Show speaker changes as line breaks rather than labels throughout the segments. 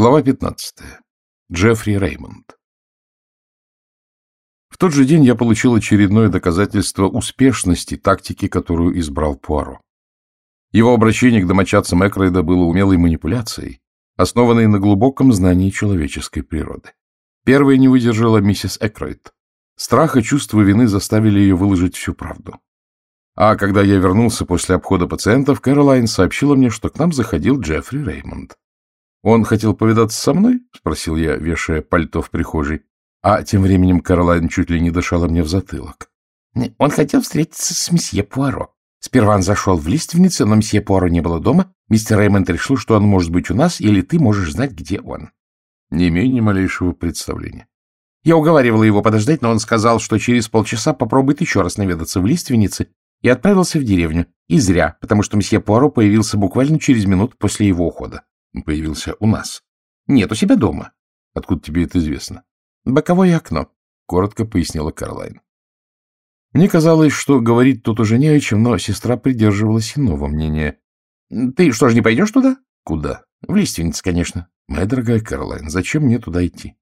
Глава 15. Джеффри Реймонд. В тот же день я получил очередное доказательство успешности тактики, которую избрал Пуаро. Его обращение к домочадцам Экройда было умелой манипуляцией, основанной на глубоком знании человеческой природы. Первой не выдержала миссис Экройд. Страх и чувство вины заставили ее выложить всю правду. А когда я вернулся после обхода пациентов, Кэролайн сообщила мне, что к нам заходил Джеффри Реймонд. «Он хотел повидаться со мной?» — спросил я, вешая пальто в прихожей. А тем временем Каролайн чуть ли не дышала мне в затылок.
«Он хотел встретиться с месье Пуаро. Сперва он зашел в лиственнице, но месье Пуаро не было дома. Мистер Реймонд решил, что он может быть у нас, или ты можешь знать, где он».
Не имею ни малейшего представления.
Я уговаривала его подождать, но он сказал, что через полчаса попробует еще раз наведаться в лиственнице, и отправился в деревню. И зря, потому что месье Пуаро появился буквально через минуту после его ухода.
Появился у нас.
Нет, у себя дома.
Откуда тебе это известно?
Боковое окно,
коротко пояснила Карлайн. Мне казалось, что говорить тут уже не о чем, но сестра придерживалась иного мнения.
Ты что ж, не пойдешь туда?
Куда?
В лиственниц, конечно.
Моя дорогая Карлайн, зачем мне туда идти?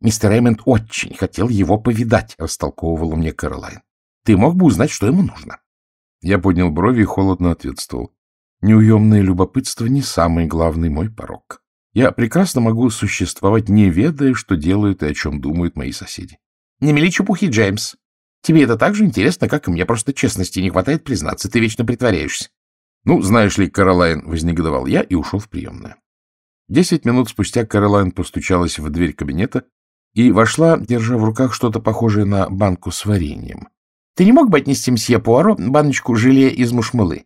Мистер Реймонд очень хотел его повидать, растолковывала мне Карлайн. Ты мог бы узнать, что ему нужно.
Я поднял брови и холодно ответствовал. Неуемное любопытство не самый главный мой порог. Я прекрасно могу существовать, не ведая, что делают и о чем думают мои соседи.
— Не мели чепухи, Джеймс. Тебе это так же интересно, как и мне. Просто честности не хватает признаться. Ты вечно притворяешься.
— Ну, знаешь ли, Каролайн, — вознегодовал я и ушел в приемную. Десять минут спустя Каролайн постучалась в дверь кабинета и вошла, держа в руках что-то похожее на банку с вареньем.
— Ты не мог бы отнести мсье Пуаро баночку желе из мушмылы?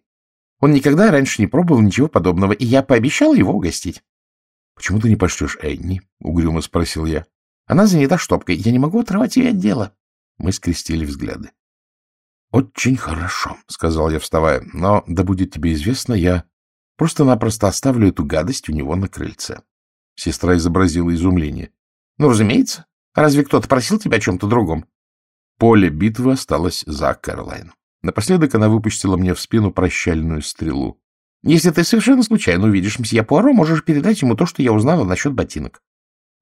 Он никогда раньше не пробовал ничего подобного, и я пообещал его угостить.
— Почему ты не пошлешь Энни? — угрюмо спросил я.
— Она занята штопкой. Я не могу отрывать ее от дела.
Мы скрестили взгляды. — Очень хорошо, — сказал я, вставая. — Но, да будет тебе известно, я просто-напросто оставлю эту гадость у него на крыльце. Сестра изобразила изумление.
— Ну, разумеется. Разве кто-то просил тебя о чем-то другом?
Поле битвы осталось за Кэролайн. Напоследок она выпустила мне в спину прощальную стрелу.
— Если ты совершенно случайно увидишь мсье Пуаро, можешь передать ему то, что я узнала насчет ботинок.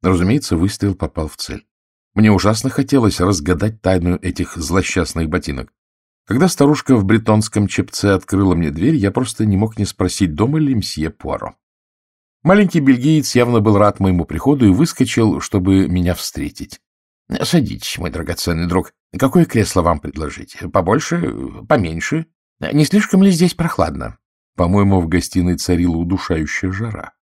Разумеется, выстрел попал в цель. Мне ужасно хотелось разгадать тайну этих злосчастных ботинок. Когда старушка в бретонском чепце открыла мне дверь, я просто не мог не спросить, дома ли мсье Пуаро. Маленький бельгиец явно был рад моему приходу и выскочил, чтобы меня встретить.
— Садитесь, мой драгоценный друг. Какое кресло вам предложить? Побольше? Поменьше? Не слишком ли здесь прохладно?
По-моему, в гостиной царила удушающая жара.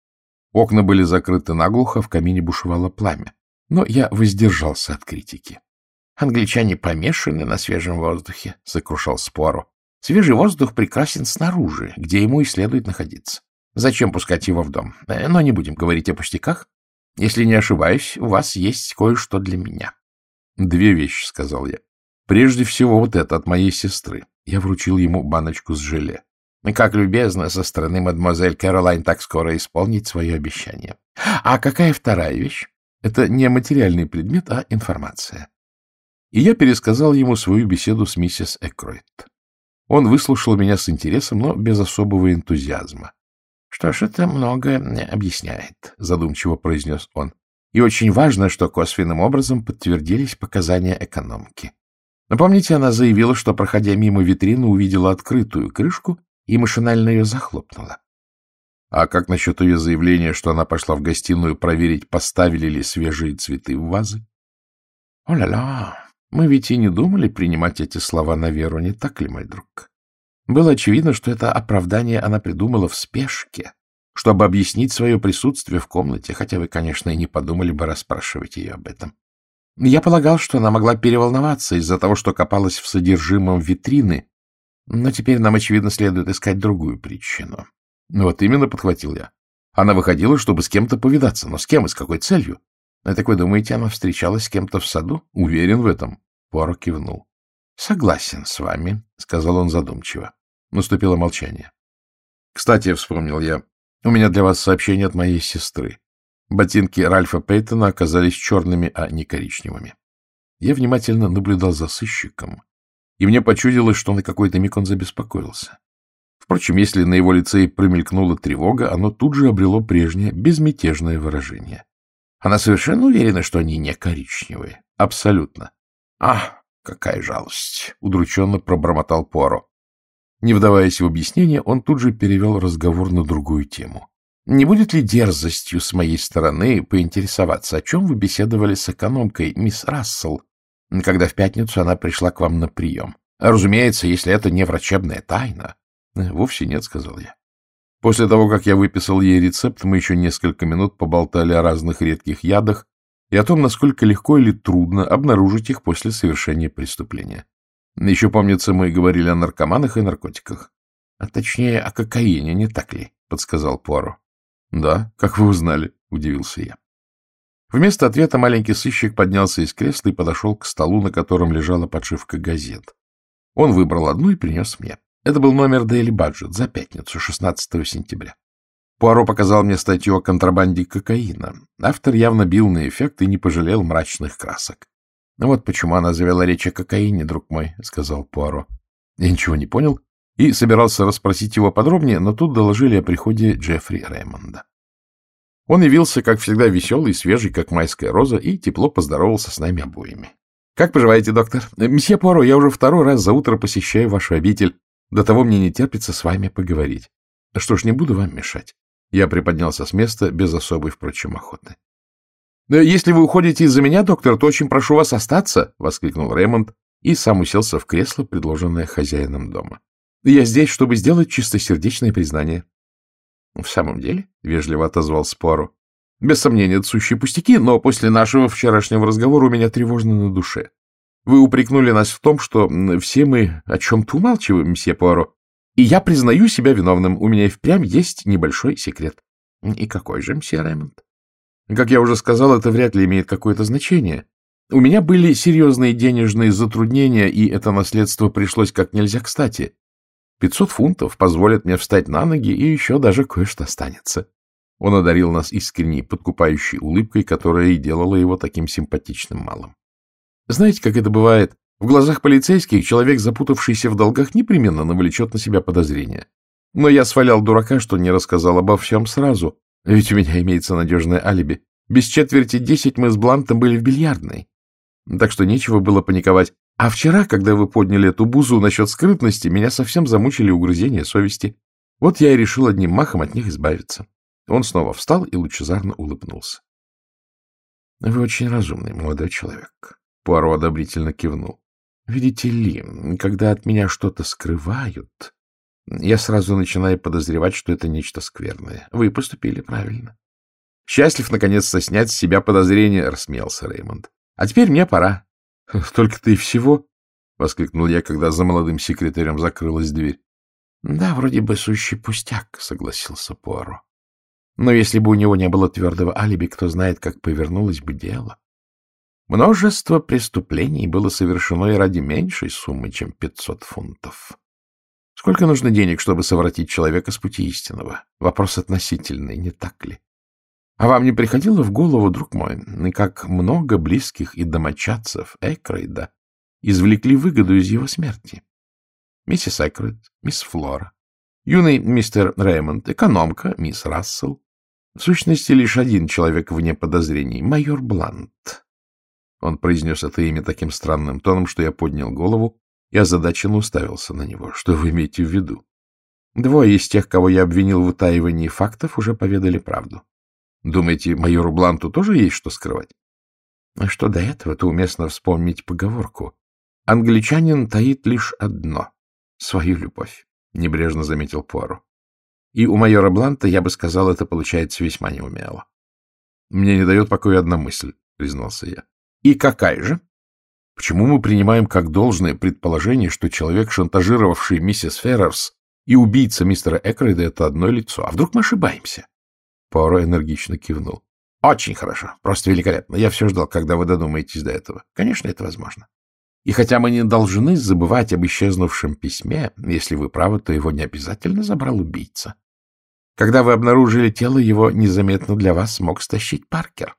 Окна были закрыты наглухо, в камине бушевало пламя. Но я воздержался от критики.
— Англичане помешаны на свежем воздухе, — сокрушал Спору. — Свежий воздух прекрасен снаружи, где ему и следует находиться. Зачем пускать его в дом? Но не будем говорить о пустяках. Если не ошибаюсь, у вас есть кое-что для меня.
Две вещи, — сказал я. Прежде всего вот это от моей сестры. Я вручил ему баночку с желе.
Как любезно со стороны мадемуазель Кэролайн так скоро исполнить свое обещание. А какая вторая вещь?
Это не материальный предмет, а информация. И я пересказал ему свою беседу с миссис Экройт. Он выслушал меня с интересом, но без особого энтузиазма.
— Что ж, это многое объясняет, — задумчиво произнес он. И очень важно, что косвенным образом подтвердились показания экономки. Напомните, она заявила, что, проходя мимо витрины, увидела открытую крышку и машинально ее захлопнула.
А как насчет ее заявления, что она пошла в гостиную проверить, поставили ли свежие цветы в вазы?
О-ля-ля, мы ведь и не думали принимать эти слова на веру, не так ли, мой друг? Было очевидно, что это оправдание она придумала в спешке, чтобы объяснить свое присутствие в комнате, хотя вы, конечно, и не подумали бы расспрашивать ее об этом. Я полагал, что она могла переволноваться из-за того, что копалась в содержимом витрины, но теперь нам, очевидно, следует искать другую причину.
Ну вот именно подхватил я. Она выходила, чтобы с кем-то повидаться, но с кем и с какой целью?
А так вы думаете, она встречалась с кем-то в саду?
Уверен в этом. Пуаро кивнул.
— Согласен с вами, — сказал он задумчиво.
Наступило молчание. — Кстати, — вспомнил я, у меня для вас сообщение от моей сестры. Ботинки Ральфа Пейтона оказались черными, а не коричневыми. Я внимательно наблюдал за сыщиком, и мне почудилось, что на какой-то миг он забеспокоился. Впрочем, если на его лице и промелькнула тревога, оно тут же обрело прежнее безмятежное выражение. Она совершенно уверена, что они не коричневые. Абсолютно. Ах, какая жалость! — удрученно пробормотал Пуаро. Не вдаваясь в объяснение, он тут же перевел разговор на другую тему. Не будет ли дерзостью с моей стороны поинтересоваться, о чем вы беседовали с экономкой, мисс Рассел, когда в пятницу она пришла к вам на прием? Разумеется, если это не врачебная тайна. Вовсе нет, — сказал я. После того, как я выписал ей рецепт, мы еще несколько минут поболтали о разных редких ядах и о том, насколько легко или трудно обнаружить их после совершения преступления. Еще, помнится, мы говорили о наркоманах и наркотиках. А точнее, о кокаине, не так ли? — подсказал Пуаро. — Да, как вы узнали? — удивился я. Вместо ответа маленький сыщик поднялся из кресла и подошел к столу, на котором лежала подшивка газет. Он выбрал одну и принес мне. Это был номер Daily Budget за пятницу, 16 сентября. Пуаро показал мне статью о контрабанде кокаина. Автор явно бил на эффект и не пожалел мрачных красок. «Ну вот почему она завела речь о кокаине, друг мой», — сказал Пуаро. Я ничего не понял и собирался расспросить его подробнее, но тут доложили о приходе Джеффри Рэймонда. Он явился, как всегда, веселый, свежий, как майская роза, и тепло поздоровался с нами обоими. — Как поживаете, доктор? — Месье Пуаро, я уже второй раз за утро посещаю вашу обитель. До того мне не терпится с вами поговорить. Что ж, не буду вам мешать. Я приподнялся с места без особой, впрочем, охоты. «Э, — Если вы уходите из-за меня, доктор, то очень прошу вас остаться, — воскликнул Рэймонд и сам уселся в кресло, предложенное хозяином дома. — Я здесь, чтобы сделать чистосердечное признание. — В самом деле? — вежливо отозвался Пуаро. — Без сомнения, это сущие пустяки, но после нашего вчерашнего разговора у меня тревожно на душе. Вы упрекнули нас в том, что все мы о чем-то умалчиваем, мсье Пуаро. И я признаю себя виновным. У меня и впрямь есть небольшой секрет. И какой же, мсье Рэймонд? Как я уже сказал, это вряд ли имеет какое-то значение. У меня были серьезные денежные затруднения, и это наследство пришлось как нельзя кстати. Пятьсот фунтов позволят мне встать на ноги, и еще даже кое-что останется. Он одарил нас искренней, подкупающей улыбкой, которая и делала его таким симпатичным малым. Знаете, как это бывает? В глазах полицейских человек, запутавшийся в долгах, непременно навлечет на себя подозрения. Но я свалял дурака, что не рассказал обо всем сразу, ведь у меня имеется надежное алиби. Без четверти десять мы с Блантом были в бильярдной. Так что нечего было паниковать. А вчера, когда вы подняли эту бузу насчет скрытности, меня совсем замучили угрызения совести. Вот я и решил одним махом от них избавиться. Он снова встал и лучезарно улыбнулся. — Вы очень разумный молодой человек, Пуаро одобрительно кивнул. — Видите ли, когда от меня что-то скрывают, я сразу начинаю подозревать, что это нечто скверное. Вы поступили правильно. — Счастлив, наконец-то, снять с себя подозрение, — рассмеялся Реймонд. — А теперь мне пора. — Только-то и всего, — воскликнул я, когда за молодым секретарем закрылась дверь. — Да, вроде бы сущий пустяк, — согласился Пуаро. Но если бы у него не было твердого алиби, кто знает, как повернулось бы дело. Множество преступлений было совершено и ради меньшей суммы, чем 500 фунтов. Сколько нужно денег, чтобы совратить человека с пути истинного? Вопрос относительный, не так ли? А вам не приходило в голову, друг мой, как много близких и домочадцев Экрейда извлекли выгоду из его смерти? Миссис Экрейд, мисс Флора, юный мистер Рэймонд, экономка, мисс Рассел. В сущности, лишь один человек вне подозрений — майор Блант. Он произнес это имя таким странным тоном, что я поднял голову и озадаченно уставился на него. Что вы имеете в виду? Двое из тех, кого я обвинил в утаивании фактов, уже поведали правду. Думаете, майору Бланту тоже есть что скрывать? А что до этого, то уместно вспомнить поговорку. Англичанин таит лишь одно — свою любовь, — небрежно заметил Пуаро. И у майора Бланта, я бы сказал, это получается весьма неумело. — Мне не дает покоя одна мысль, — признался я. И какая же? Почему мы принимаем как должное предположение, что человек, шантажировавший миссис Феррерс, и убийца мистера Экрейда — это одно лицо? А вдруг мы ошибаемся? Пуаро энергично кивнул. — Очень хорошо, просто великолепно. Я все ждал, когда вы додумаетесь до этого. Конечно, это возможно. И хотя мы не должны забывать об исчезнувшем письме, если вы правы, то его не обязательно забрал убийца. Когда вы обнаружили тело, его незаметно для вас смог стащить Паркер.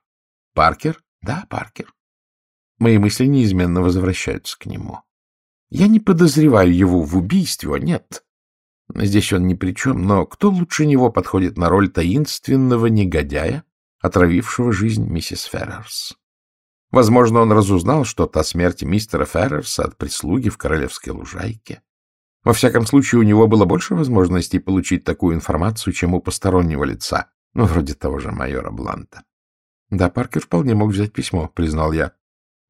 Паркер? Да, Паркер. Мои мысли неизменно возвращаются к нему. Я не подозреваю его в убийстве, а нет.
Здесь он ни при чем, но кто лучше него подходит на роль таинственного негодяя, отравившего жизнь миссис Феррерс? Возможно, он разузнал что-то о смерти мистера Феррерса от прислуги в Королевской лужайке. Во всяком случае, у него было больше возможностей получить такую информацию, чем у постороннего лица, ну, вроде того же майора Бланта. Да, Паркер вполне мог взять письмо, признал я.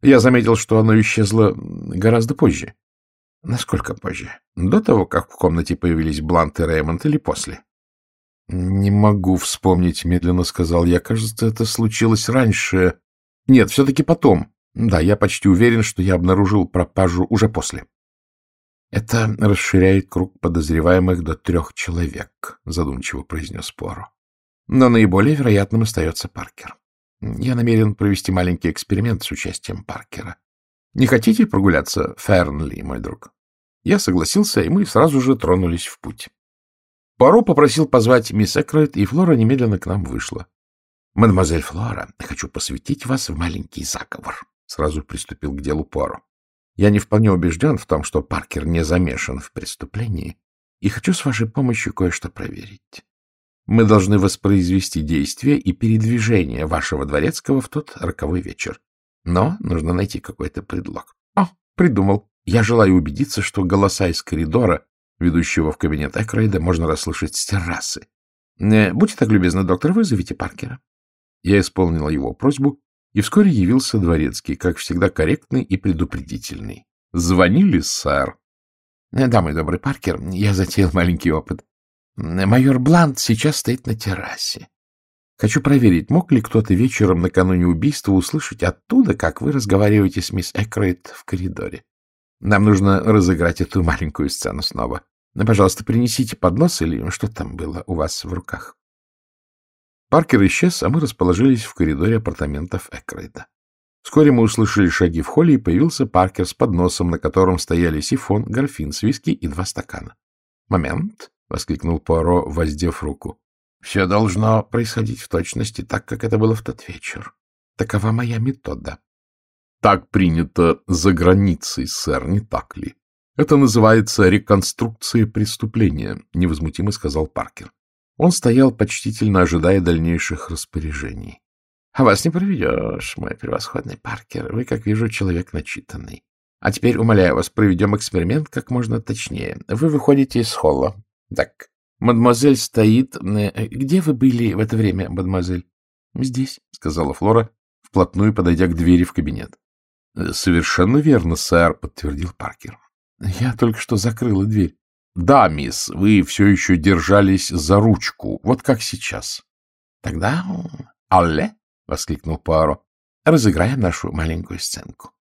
Я заметил, что оно исчезло гораздо позже. Насколько позже? До того, как в комнате появились Блант и Реймонд, или после? Не могу вспомнить, медленно сказал я. Кажется, это случилось раньше. Нет, все-таки потом. Да, я почти уверен, что я обнаружил пропажу уже после. Это расширяет круг подозреваемых до трех человек, задумчиво произнес Поро. Но наиболее вероятным остается Паркер. Я намерен провести маленький эксперимент с участием Паркера. Не хотите прогуляться, Фернли, мой друг? Я согласился, и мы сразу же тронулись в путь. Паро попросил позвать мисс Экройд, и Флора немедленно к нам вышла. — Мадемуазель Флора, хочу посвятить вас в маленький заговор, — сразу приступил к делу Паро. Я не вполне убежден в том, что Паркер не замешан в преступлении, и хочу с вашей помощью кое-что проверить. Мы должны воспроизвести действия и передвижение вашего дворецкого в тот роковой вечер. Но нужно найти какой-то предлог. О, придумал. Я желаю убедиться, что голоса из коридора, ведущего в кабинет Экрейда, можно расслышать с террасы. Э, будьте так любезны, доктор, вызовите Паркера. Я исполнила его просьбу, и вскоре явился дворецкий, как всегда корректный и предупредительный. «Звонили, сэр?» э, «Да, мой добрый Паркер, я затеял маленький опыт. Майор Блант сейчас стоит на террасе. Хочу проверить, мог ли кто-то вечером накануне убийства услышать оттуда, как вы разговариваете с мисс Экрейт в коридоре. Нам нужно разыграть эту маленькую сцену снова. Ну, пожалуйста, принесите поднос или что там было у вас в руках. Паркер исчез, а мы расположились в коридоре апартаментов Экрейда. Вскоре мы услышали шаги в холле, и появился Паркер с подносом, на котором стояли сифон, графин с виски и два стакана. «Момент!» — воскликнул Пуаро, воздев руку. Все должно происходить в точности так, как это было в тот вечер. Такова моя метода. Так принято за границей, сэр, не так ли? Это называется реконструкция преступления, невозмутимо сказал Паркер. Он стоял, почтительно ожидая дальнейших распоряжений. — А вас не проведешь, мой превосходный Паркер. Вы, как вижу, человек начитанный. А теперь, умоляю вас, проведем эксперимент как можно точнее. Вы выходите из холла. Так, Мадемуазель стоит... Э, где вы были в это время, мадемуазель? — Здесь, — сказала Флора, вплотную подойдя к двери в кабинет. — Совершенно верно, сэр, — подтвердил Паркер. — Я только что закрыла дверь. — Да, мисс, вы все еще держались за ручку, вот как сейчас. — Тогда... Алле! — воскликнул Пуаро. — Разыграем нашу маленькую сценку.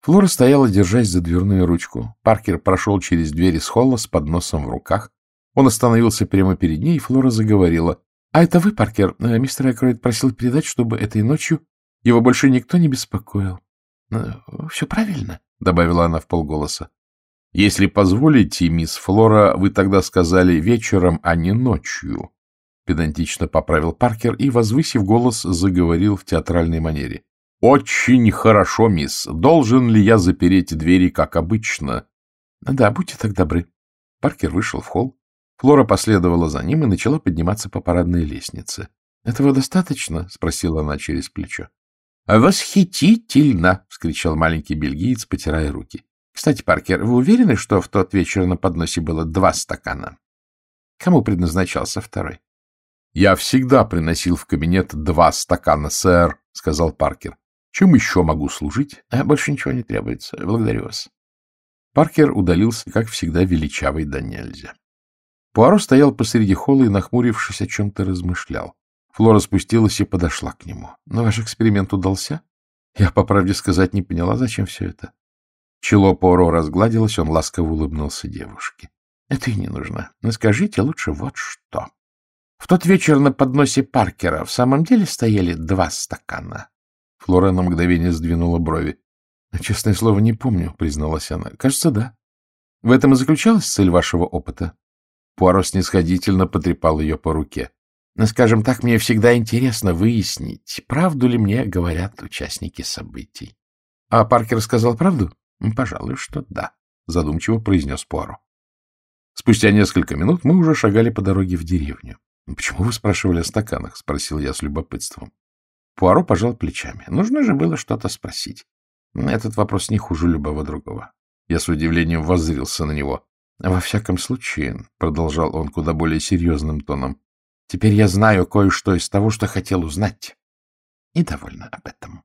Флора стояла, держась за дверную ручку. Паркер прошел через дверь из холла с подносом в руках, он остановился прямо перед ней, и Флора заговорила. — А это вы, Паркер? Э, мистер Экройд просил передать, чтобы этой ночью его больше никто не беспокоил. «Э, — Все правильно, — добавила она в полголоса. — Если позволите, мисс Флора, вы тогда сказали вечером, а не ночью, — педантично поправил Паркер и, возвысив голос, заговорил в театральной манере. — Очень хорошо, мисс. Должен ли я запереть двери, как обычно? — Да, будьте так добры. Паркер вышел в холл, Флора последовала за ним и начала подниматься по парадной лестнице. — Этого достаточно? — спросила она через плечо. — Восхитительно! — вскричал маленький бельгиец, потирая руки. — Кстати, Паркер, вы уверены, что в тот вечер на подносе было два стакана? Кому предназначался второй? — Я всегда приносил в кабинет два стакана, сэр, — сказал Паркер. — Чем еще могу служить? А — Больше ничего не требуется. Благодарю вас. Паркер удалился, как всегда, величавый да нельзя. Пуаро стоял посреди холла и, нахмурившись, о чем-то размышлял. Флора спустилась и подошла к нему. — Но ваш эксперимент удался? Я, по правде сказать, не поняла, зачем все это. Чело Пуаро разгладилось, он ласково улыбнулся девушке. — Это и не нужно. Но скажите лучше вот что. В тот вечер на подносе Паркера в самом деле стояли два стакана. Флора на мгновение сдвинула брови. — Честное слово, не помню, — призналась она. — Кажется, да. В этом и заключалась цель вашего опыта. Пуаро снисходительно потрепал ее по руке. Но, скажем так, мне всегда интересно выяснить, правду ли мне говорят участники событий. А Паркер сказал правду? Пожалуй, что да, задумчиво произнес Пуаро.
Спустя несколько минут мы уже шагали по дороге в деревню. — Почему вы спрашивали о стаканах? — спросил я с любопытством. Пуаро пожал плечами. Нужно же было что-то спросить. Этот вопрос не хуже любого другого. Я с удивлением воззрился на него. — Во всяком случае, — продолжал он куда более серьезным тоном, — теперь я знаю кое-что из того, что хотел узнать. И довольно об этом.